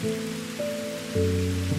Thank you.